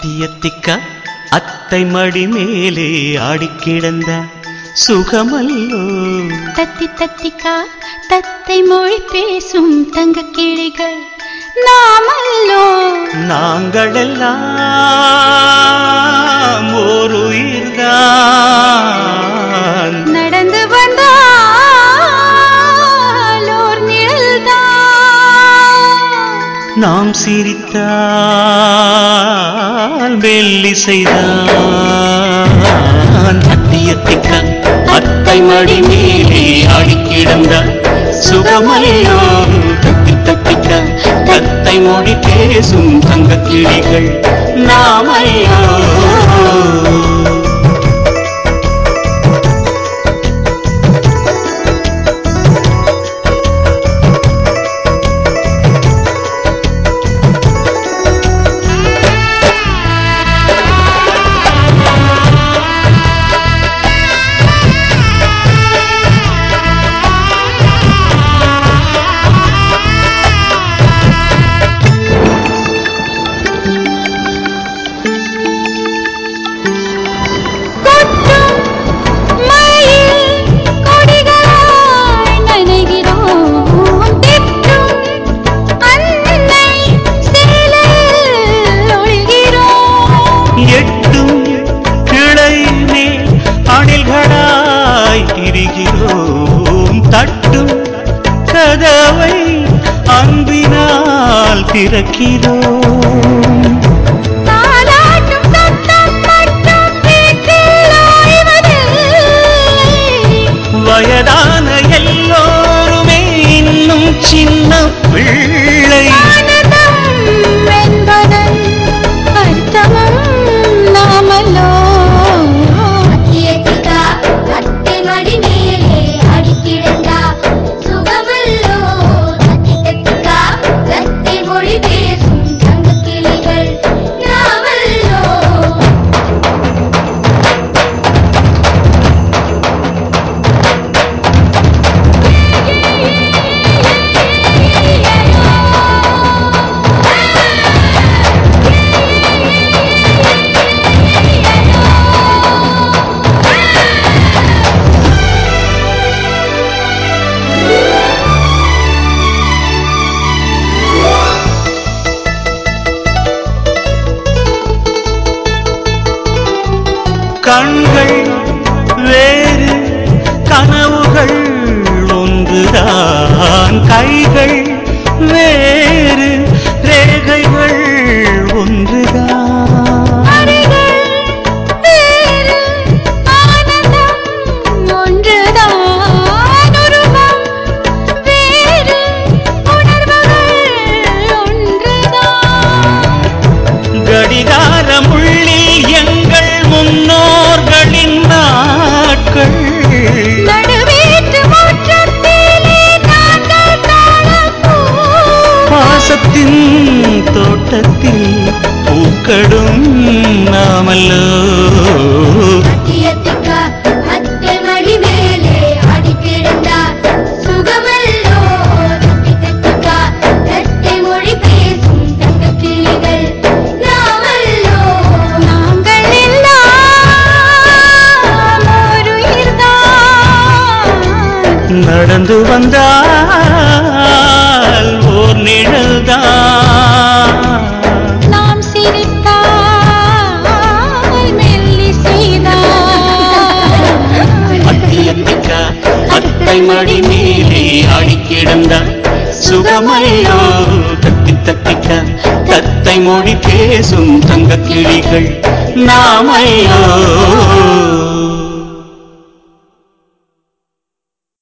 அத்தியத்திக்க அத்தை மடி மேலே ஆடிக்கிடந்த சுகமல்லோ. தத்தி தத்திக்கா தத்தை மொழி பேசும் தங்க கிளிகள் நாமல்லோ. நாங்களெல்லாம் ஓர் உயிர்தான். நாம் சிரித்தால் வெள்ளி செய்தான் அத்தியத்திக்க அத்தை மடி மேலே ஆடிக்கிடந்த சுகமல்லோ தத்தி தத்திக்க தத்தை மொழி பேசும் தங்க கிளிகள் நாமையோ. தட்டும் கதவை அன்பினால் திறக்கிறோம். கண்கள் வேறு கனவுகள் ஒன்றுதான். கைகள் உயிர்தான். நடந்து வந்தால் ஓர் நிழல்தான். மடி மேலே ஆடிக்கிடந்த சுகமையோ தத்தி தத்திக்க தத்தை மொழி பேசும் தங்க கிளிகள் நாமையோ.